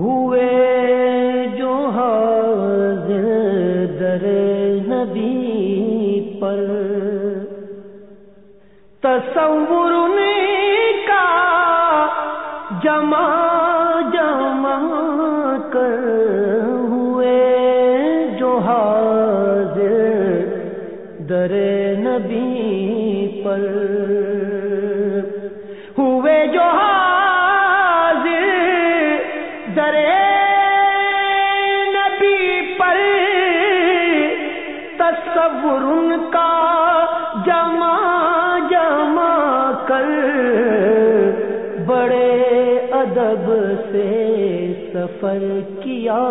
ہوئے جو حاضر در نبی پر۔ تصور کا جمع جمع کر ہوئے جو حاضر در نبی پر۔ ہوئے جو حاضر تصور ان کا جمع جمع کر بڑے ادب سے سفر کیا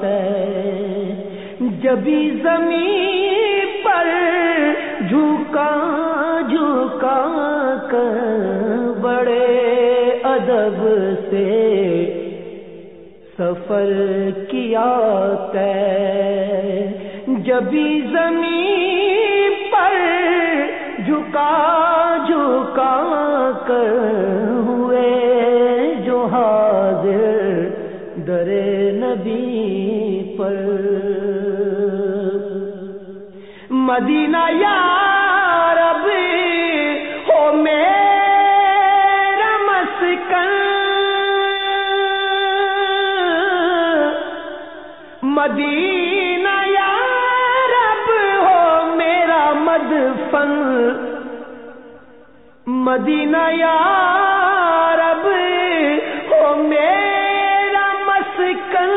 تے جبھی زمین پر جھکا جھکا کر بڑے ادب سے سفر کیا تے جبھی زمین پر جھکا جھکا کر ہوئے جو حاضر در نبی پر۔ مدینہ یا رب، ہو میرا مسکن۔ مدینہ مدینہ یا رب ہو میرا مسکن،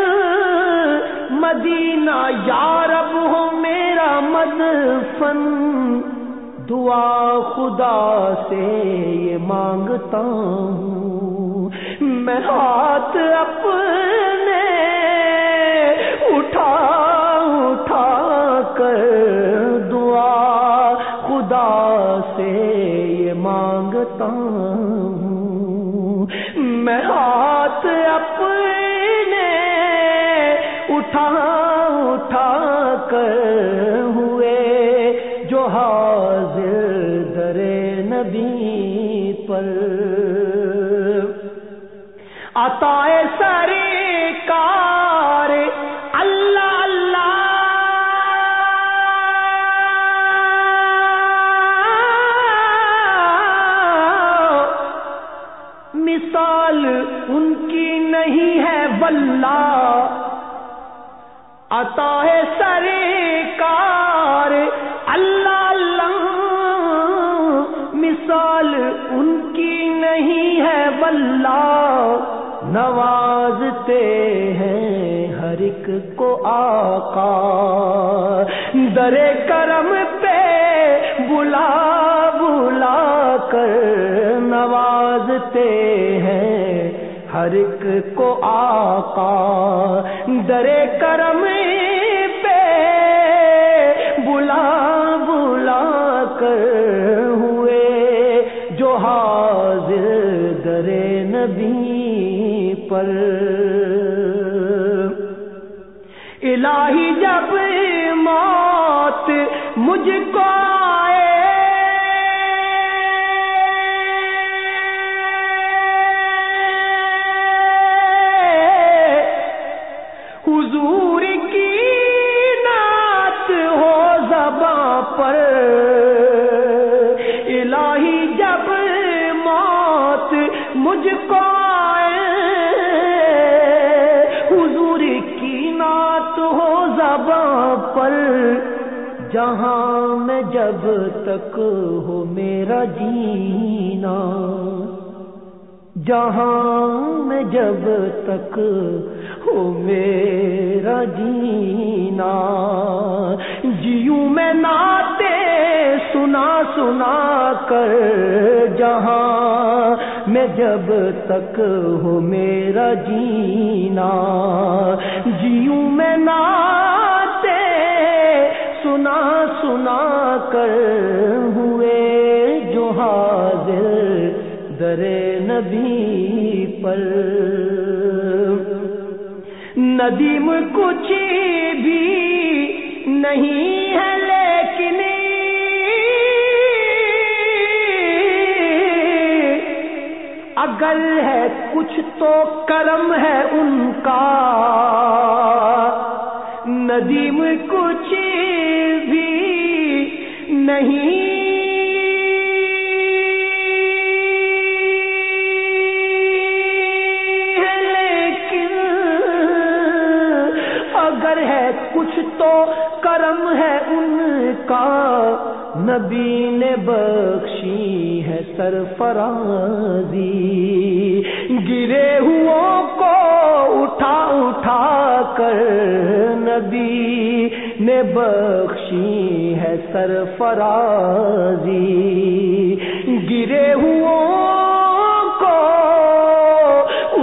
مدینہ یا رب ہو میرا مدفن۔ دعا خدا سے یہ مانگتا ہوں، میں ہاتھ اپنے مانگتا ہوں۔ میں ہاتھ اپنے اٹھا اٹھا کر ہوئے جو حاضر در نبی پر۔ عطا سرکار عطا سرکار۔ اللہ اللہ، مثال ان کی نہیں ہے واللہ۔ نوازتے ہیں ہر ایک کو آقا۔ در کرم پہ بلا بلا کر نوازتے ہیں ہر ایک کو آقا در کرم پہ بلا بلا کر ہوئے جو حاضر در نبی پر حضور کی نعت ہو زباں پر، جہاں میں جب تک ہو میرا جینا، جہاں میں جب تک ہو میرا جینا۔ جیوں میں ناتے سنا سنا کر جب تک ہو میرا جینا۔ جیوں میں ناتے سنا سنا کر ہوئے جو حاضر در نبی پر۔ ندیم کچھ بھی نہیں ہے اگر ہے کچھ تو کرم ہے ان کا۔ ندیم کچھ بھی نہیں نبی نے بخشی ہے سرفرازی۔ گرے کو اٹھا اٹھا کر نبی نے بخشی ہے سرفرازی۔ گرے کو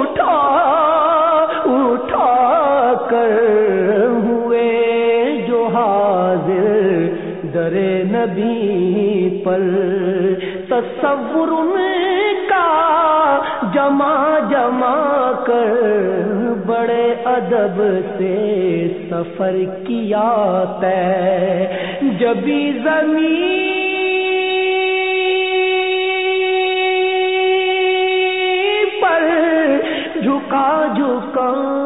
اٹھا اٹھا کر در نبی پر تصور ان کا جمع جمع کر بڑے ادب سے سفر کیا طے جبھی زمین پر جھکا جھکا